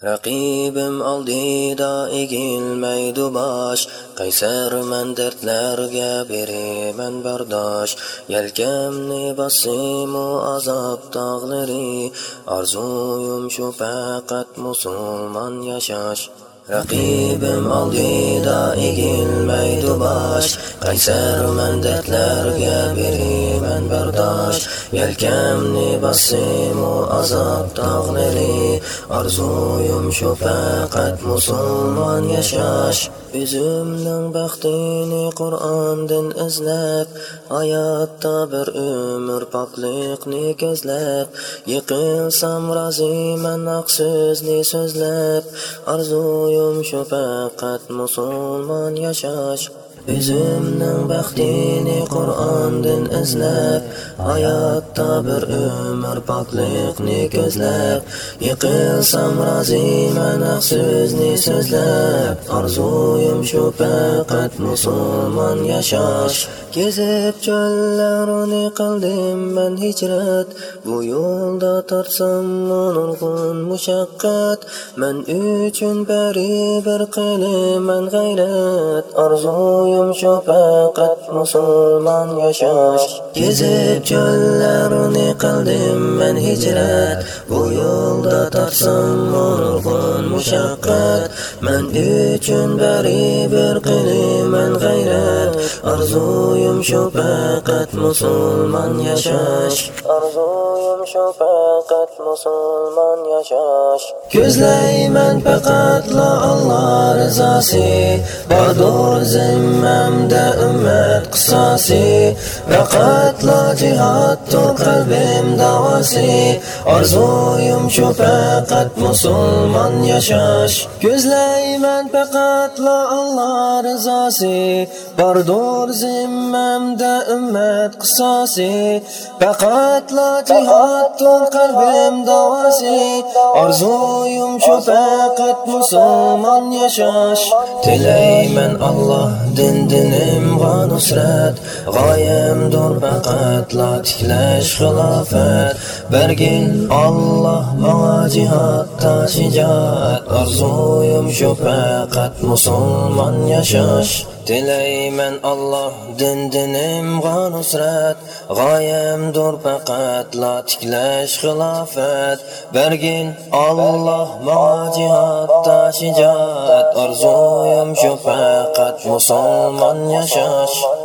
Rəqibim aldida egilməydi baş Qaysər mən dərdlərgə biri mən bərdaş Yelkəmni basim o azab dağları Arzuyum şu fəqət musulman yaşaş Raqibim oldida egilmaydi bosh. Qaysarman dardlarga beraman bardosh. Yelkamni bossimu azob tog'lari. Orzuyim shu faqat musulmon yashash o'zimning baxtini qur'ondan izlab hayotda bir umr poklikni ko'zlab yiqilsam roziman haq so'zni so'zlab orzuyim shu faqat musulmon yashash. O'zimning baxtini Qur'ondan izlab, hayotda bir umr poklikni ko'zlab, yiqilsam roziman haq so'zni so'zlab, orzuyim shu faqat musulmon yashash. Kezib cho'llarini qildim men hijrat, bu yo'lda tortsam nurg'un mushaqqat, men uchun bari bir qilaman g'ayrat, orzuyim shu faqat musulmon yashash. Kezib cho'llarini qildim men hijrat, bu yo'lda tortsam nurg'un mushaqqat, men uchun bari bir qilaman g'ayrat, orzuyim shu faqat musulmon yashash. Orzuyim shu faqat musulmon yashash. Ko'zlayman faqatla Alloh rizosi, bordur zimmamda ummat qisosi, faqatla jihoddir qalbim davosi, orzuyim shu faqat musulmon yashash. Ko'zlayman faqatla Alloh rizosi, bordur zimmamda ummat qisosi, faqatla jihoddir qalbim davosi, orzuyim shu faqat musulmon yashash. Tilayman Alloh din dinimga nusrat, g'oyamdir faqatla tiklash xilofat. Bergin Alloh menga jihodda shijoat, orzuyim shu faqat musulmon yashash. Tilayman Alloh din dinimga nusrat, g'oyamdir faqatla tiklash xilofat. Bergin Alloh menga jihodda shijoat, orzuyim shu faqat 我送满月下西。